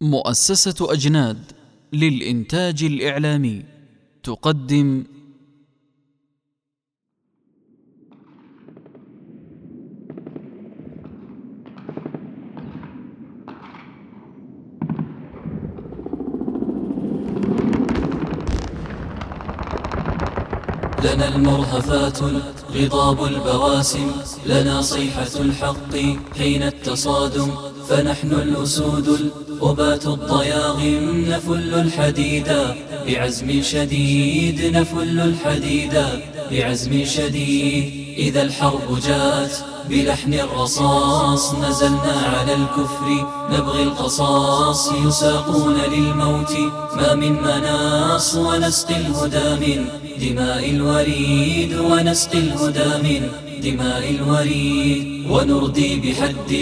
مؤسسة أجناد للإنتاج الإعلامي تقدم لنا المرهفات غضاب البواسم لنا صيحة الحق حين التصادم. فنحن الأسود الأبات الضياغم نفل الحديدا بعزم شديد نفل الحديدا بعزم شديد. إذا الحرب جاءت بلحن الرصاص نزلنا على الكفر نبغي القصاص. يساقون للموت ما من مناص ونسقي الهدى من دماء الوريد ونسقي الهدى من دماء الوريد ونردي بحد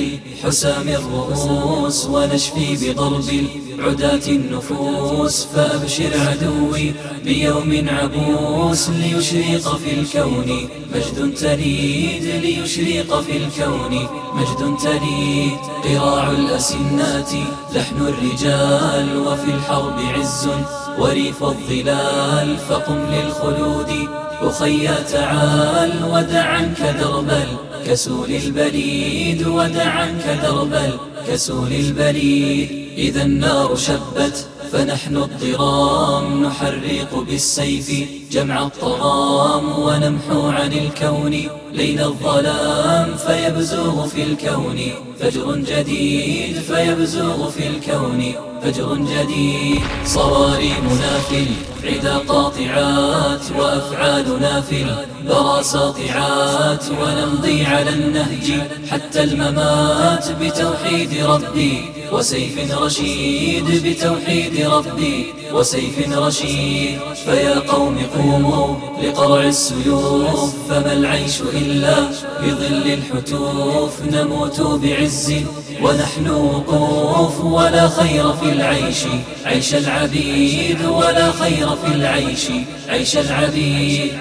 حسام الرؤوس ونشفي بضرب عداة النفوس فأبشر عدوي بيوم عبوس ليشرق في الكون. مجد تليد ليشرق في الكون. مجد تليد قراع الأسنات لحن الرجال وفي الحرب عز وريف الظلال. فقم للخلود أخي تعال ودع عنك درب الكسول البليد ودع عنك درب الكسول البليد. إذا النار شبت فنحن الضرام نحرق بالسيف جمع الطغام ونمحو عن الكون ليل الظلام فيبزغ في الكون فجر جديد فيبزغ في الكون فجر جديد صوارمنا في العدا قاطعات وأفعالنا في الورى ساطعات ونمضي على النهج حتى الممات بتوحيد ربي وسيف رشيد بتوحيد ربي وسيف رشيد فيا قوم قوموا لقرع السيوف فما العيش إلا بظل الحتوف نموت بعز ونحن وقوف ولا خير في العيش عيش العبيد ولا خير في العيش عيش العبيد.